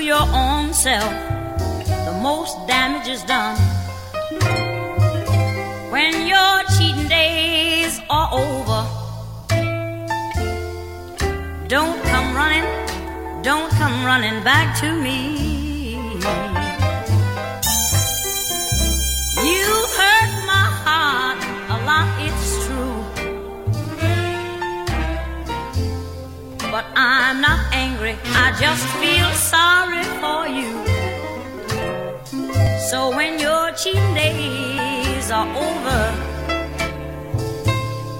your own self, the most damage is done. When your cheating days are over, don't come running, don't come running back to me. Angry, I just feel sorry for you. So when your cheating days are over,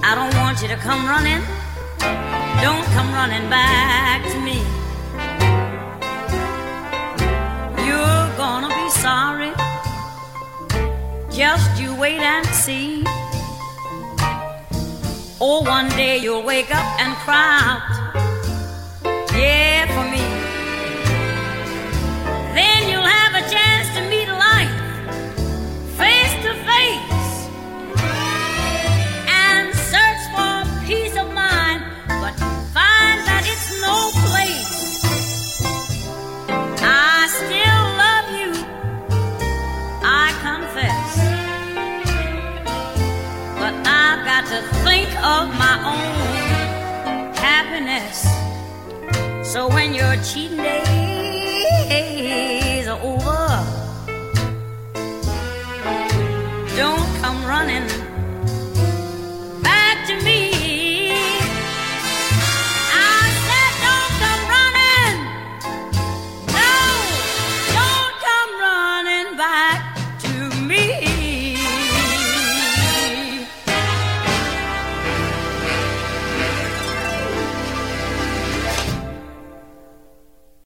I don't want you to come running. Don't come running back to me. You're gonna be sorry. Just you wait and see. Or one day you'll wake up and cry out. got to think of my own happiness. So when you're cheating